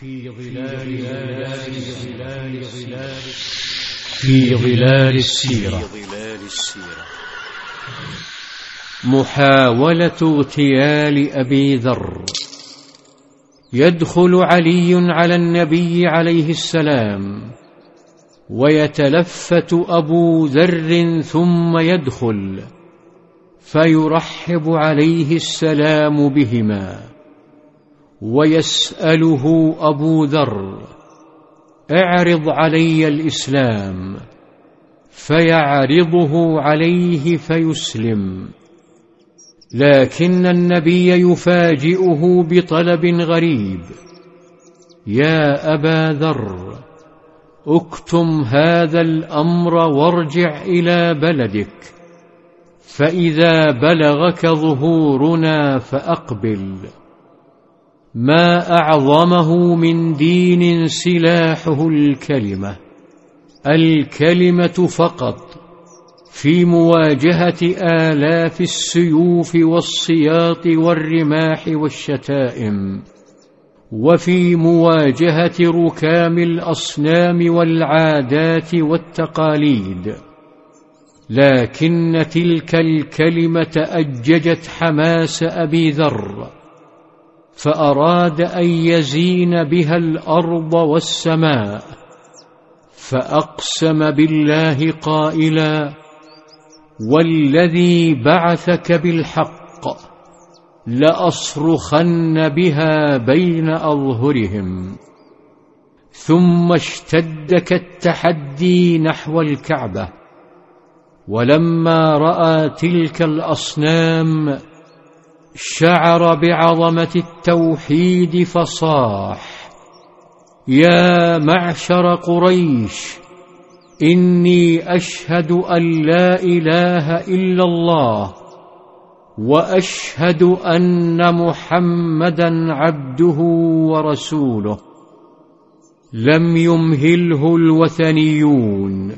في ظلال ظلال ظلال في ظلال السيرة. محاولة اغتيال أبي ذر. يدخل علي على النبي عليه السلام ويتلفت أبو ذر ثم يدخل فيرحب عليه السلام بهما. ويسأله أبو ذر اعرض علي الإسلام فيعرضه عليه فيسلم. لكن النبي يفاجئه بطلب غريب. يا أبا ذر اكتم هذا الأمر وارجع إلى بلدك فإذا بلغك ظهورنا فأقبل. ما أعظمه من دين سلاحه الكلمة الكلمة فقط في مواجهة آلاف السيوف والسياط والرماح والشتائم وفي مواجهة ركام الأصنام والعادات والتقاليد. لكن تلك الكلمة أججت حماس أبي ذر فأراد أن يزين بها الأرض والسماء فأقسم بالله قائلا والذي بعثك بالحق لأصرخن بها بين أظهرهم ثم اشتد كالتحدي نحو الكعبة ولما رأى تلك الأصنام شعر بعظمة التوحيد فصاح يا معشر قريش إني أشهد أن لا إله إلا الله وأشهد أن محمدا عبده ورسوله. لم يمهله الوثنيون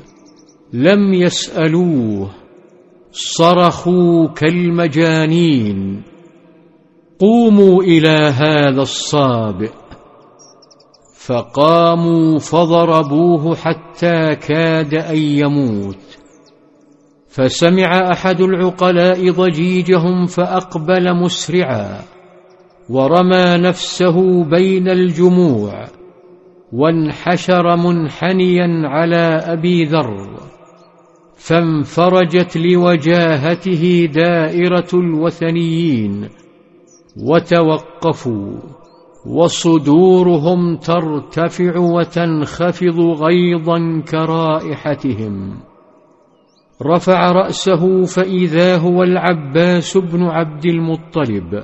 لم يسألوه صرخوا كالمجانين. قوموا إلى هذا الصابئ. فقاموا فضربوه حتى كاد أن يموت. فسمع أحد العقلاء ضجيجهم فأقبل مسرعا ورمى نفسه بين الجموع وانحشر منحنيا على أبي ذر. فانفرجت لوجاهته دائرة الوثنيين. وتوقفوا وصدورهم ترتفع وتنخفض غيظا كرائحتهم. رفع رأسه فإذا هو العباس بن عبد المطلب.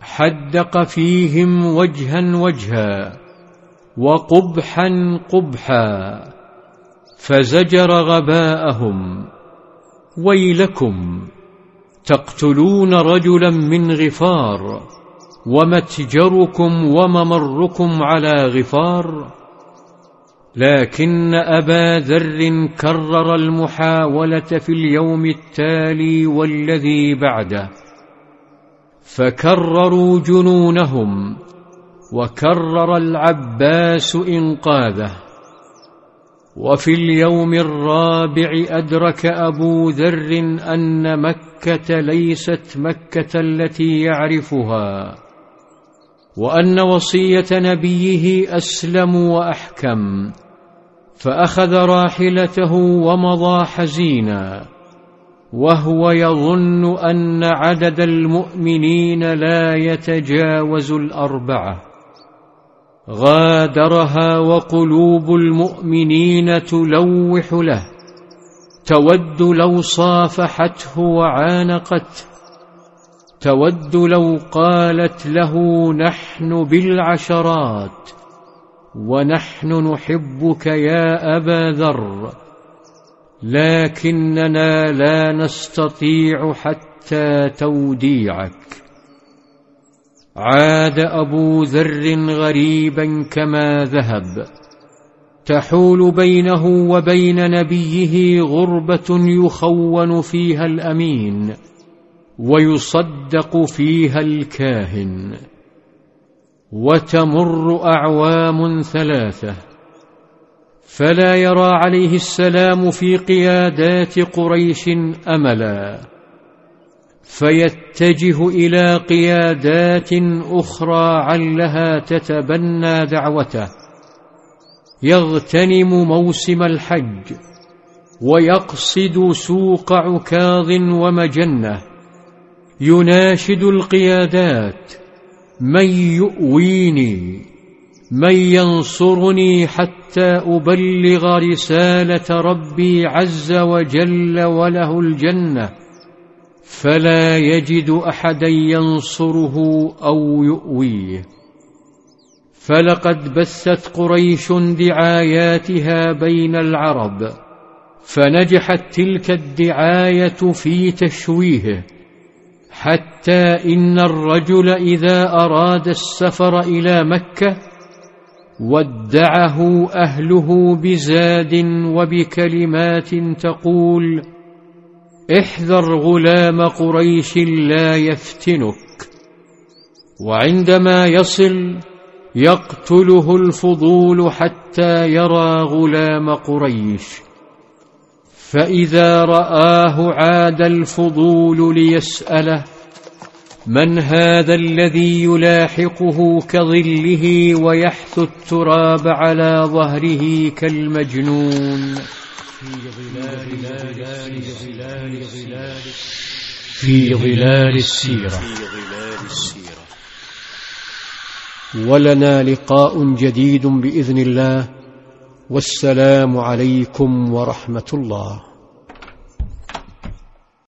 حدق فيهم وجها وجها وقبحا قبحا فزجر غباءهم. ويلكم تقتلون رجلا من غفار ومتجركم وممركم على غفار. لكن أبا ذر كرر المحاولة في اليوم التالي والذي بعده. فكرروا جنونهم وكرر العباس إنقاذه. وفي اليوم الرابع أدرك أبو ذر أن مكة ليست مكة التي يعرفها وأن وصية نبيه أسلم وأحكم فأخذ راحلته ومضى حزينا وهو يظن أن عدد المؤمنين لا يتجاوز الأربعة. غادرها وقلوب المؤمنين تلوح له. تود لو صافحته وعانقته تود لو قالت له نحن بالعشرات. ونحن نحبك يا أبا ذر. لكننا لا نستطيع حتى توديعك. عاد أبو ذر غريبا كما ذهب. تحول بينه وبين نبيه غربة يخون فيها الأمين ويصدق فيها الكاهن. وتمر أعوام ثلاثة فلا يرى عليه السلام في قيادات قريش املا. فيتجه إلى قيادات أخرى علها تتبنى دعوته. يغتنم موسم الحج ويقصد سوق عكاظ ومجنة. يناشد القيادات من يؤويني؟ من ينصرني حتى أبلغ رسالة ربي عز وجل وله الجنة؟ فلا يجد أحدا ينصره أو يؤويه. فلقد بثت قريش دعاياتها بين العرب فنجحت تلك الدعاية في تشويهه حتى إن الرجل إذا أراد السفر إلى مكة ودعه أهله بزاد وبكلمات تقول احذر غلام قريش لا يفتنك وعندما يصل يقتله الفضول حتى يرى غلام قريش. فإذا رآه عاد الفضول ليسأله من هذا الذي يلاحقه كظله ويحث التراب على ظهره كالمجنون؟ في ظلال في ظلال السيرة. ولنا لقاء جديد بإذن الله والسلام عليكم ورحمة الله.